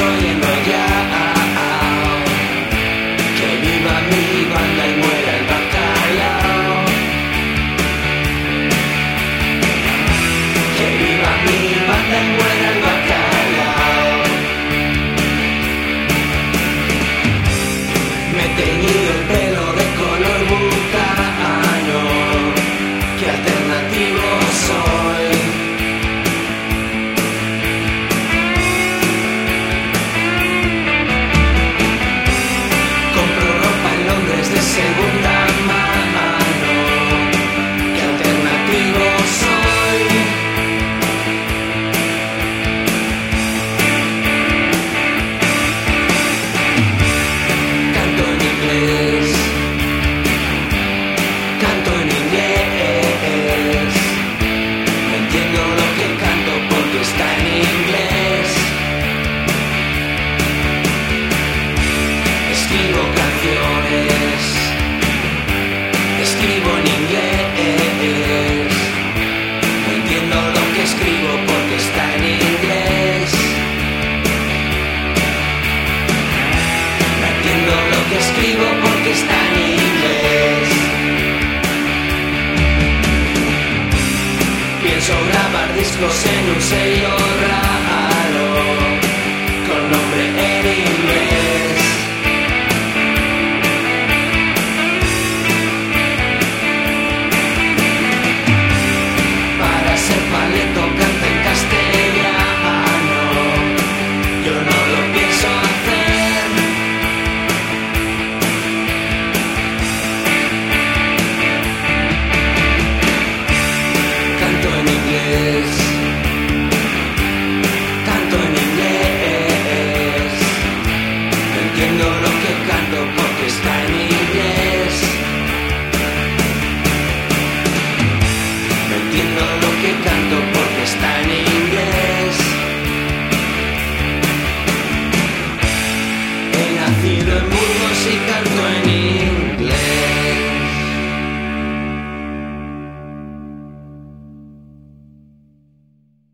soy en realidad pienso grabar discos en un sello. Todo lo que canto